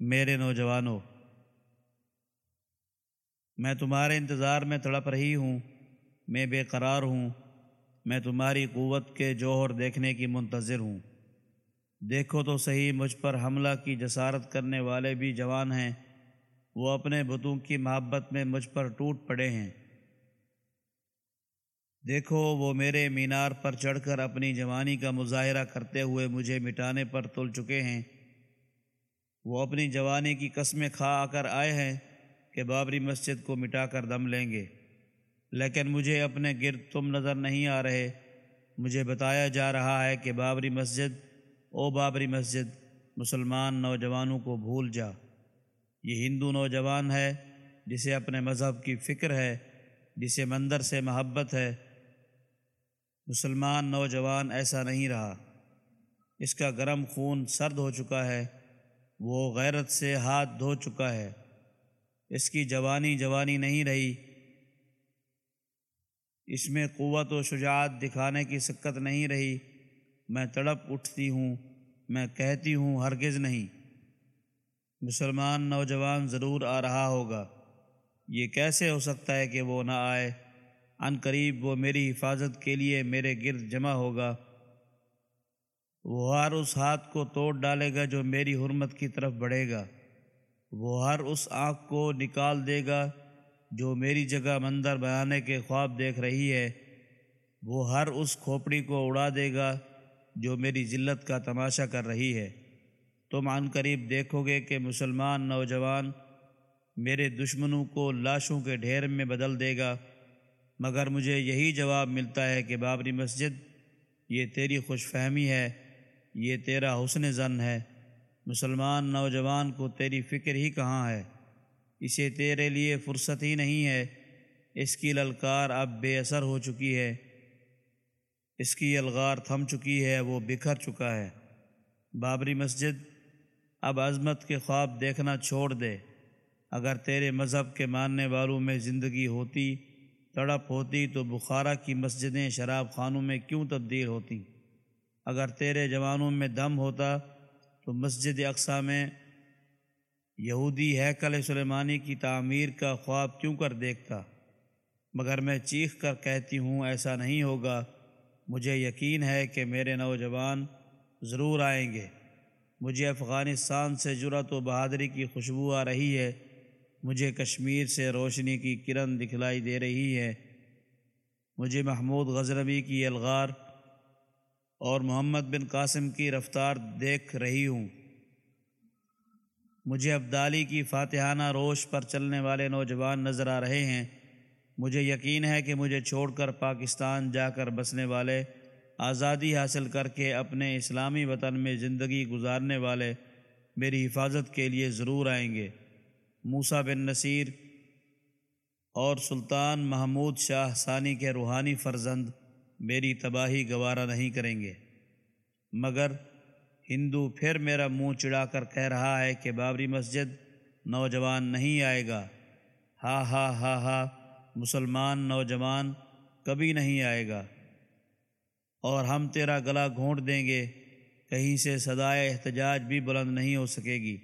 میرے نوجوانوں میں تمہارے انتظار میں تڑپ رہی ہوں، میں بے قرار ہوں، میں تمہاری قوت کے جوہر دیکھنے کی منتظر ہوں۔ دیکھو تو صحیح، مجھ پر حملہ کی جسارت کرنے والے بھی جوان ہیں، وہ اپنے بتوں کی محبت میں مجھ پر ٹوٹ پڑے ہیں۔ دیکھو، وہ میرے مینار پر چڑھ کر اپنی جوانی کا مظاہرہ کرتے ہوئے مجھے مٹانے پر تل چکے ہیں۔ وہ اپنی جوانی کی قسمیں کھا آ کر آئے ہیں کہ بابری مسجد کو مٹا کر دم لیں گے۔ لیکن مجھے اپنے گرد تم نظر نہیں آ رہے۔ مجھے بتایا جا رہا ہے کہ بابری مسجد، او بابری مسجد، مسلمان نوجوانوں کو بھول جا۔ یہ ہندو نوجوان ہے جسے اپنے مذہب کی فکر ہے، جسے مندر سے محبت ہے۔ مسلمان نوجوان ایسا نہیں رہا۔ اس کا گرم خون سرد ہو چکا ہے۔ وہ غیرت سے ہاتھ دھو چکا ہے۔ اس کی جوانی جوانی نہیں رہی۔ اس میں قوت و شجاعت دکھانے کی سکت نہیں رہی۔ میں تڑپ اٹھتی ہوں، میں کہتی ہوں ہرگز نہیں۔ مسلمان نوجوان ضرور آ رہا ہوگا۔ یہ کیسے ہو سکتا ہے کہ وہ نہ آئے؟ عن قریب وہ میری حفاظت کے لیے میرے گرد جمع ہوگا۔ وہ ہر اس ہاتھ کو توڑ ڈالے گا جو میری حرمت کی طرف بڑھے گا۔ وہ ہر اس آنکھ کو نکال دے گا جو میری جگہ مندر بنانے کے خواب دیکھ رہی ہے۔ وہ ہر اس کھوپڑی کو اڑا دے گا جو میری ذلت کا تماشا کر رہی ہے۔ تم عن قریب دیکھو گے کہ مسلمان نوجوان میرے دشمنوں کو لاشوں کے ڈھیر میں بدل دے گا۔ مگر مجھے یہی جواب ملتا ہے کہ بابری مسجد یہ تیری خوش فہمی ہے۔ یہ تیرا حسن زن ہے۔ مسلمان نوجوان کو تیری فکر ہی کہاں ہے؟ اسے تیرے لیے فرصت ہی نہیں ہے۔ اس کی للکار اب بے اثر ہو چکی ہے۔ اس کی الغار تھم چکی ہے، وہ بکھر چکا ہے۔ بابری مسجد، اب عظمت کے خواب دیکھنا چھوڑ دے۔ اگر تیرے مذہب کے ماننے والوں میں زندگی ہوتی، تڑپ ہوتی تو بخارا کی مسجدیں شراب خانوں میں کیوں تبدیل ہوتی اگر تیرے جوانوں میں دم ہوتا تو مسجد اقسا میں یہودی ہیکل سلیمانی کی تعمیر کا خواب کیوں کر دیکھتا؟ مگر میں چیخ کر کہتی ہوں، ایسا نہیں ہوگا۔ مجھے یقین ہے کہ میرے نوجوان ضرور آئیں گے۔ مجھے افغانستان سے جرت و بہادری کی خوشبو آ رہی ہے۔ مجھے کشمیر سے روشنی کی کرن دکھلائی دے رہی ہے۔ مجھے محمود غزربی کی الغار اور محمد بن قاسم کی رفتار دیکھ رہی ہوں۔ مجھے ابدالی کی فاتحانہ روش پر چلنے والے نوجوان نظر آ رہے ہیں۔ مجھے یقین ہے کہ مجھے چھوڑ کر پاکستان جا کر بسنے والے، آزادی حاصل کر کے اپنے اسلامی وطن میں زندگی گزارنے والے میری حفاظت کے لیے ضرور آئیں گے۔ موسا بن نصیر اور سلطان محمود شاہ ثانی کے روحانی فرزند میری تباہی گوارہ نہیں کریں گے۔ مگر ہندو پھر میرا منہ چڑھا کر کہہ رہا ہے کہ بابری مسجد نوجوان نہیں آئے گا۔ ہا ہا ہا ہا، مسلمان نوجوان کبھی نہیں آئے گا۔ اور ہم تیرا گلا گھونٹ دیں گے، کہیں سے صدائے احتجاج بھی بلند نہیں ہو سکے گی۔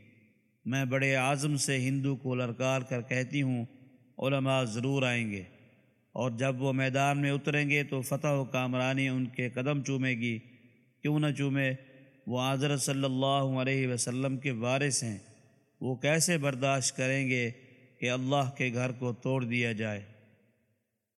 میں بڑے اعظم سے ہندو کو لڑکار کر کہتی ہوں، علماء ضرور آئیں گے۔ اور جب وہ میدان میں اتریں گے تو فتح و کامرانی ان کے قدم چومے گی۔ کیوں نہ چومے؟ وہ حضرت صلی اللہ علیہ وسلم کے وارث ہیں۔ وہ کیسے برداشت کریں گے کہ اللہ کے گھر کو توڑ دیا جائے؟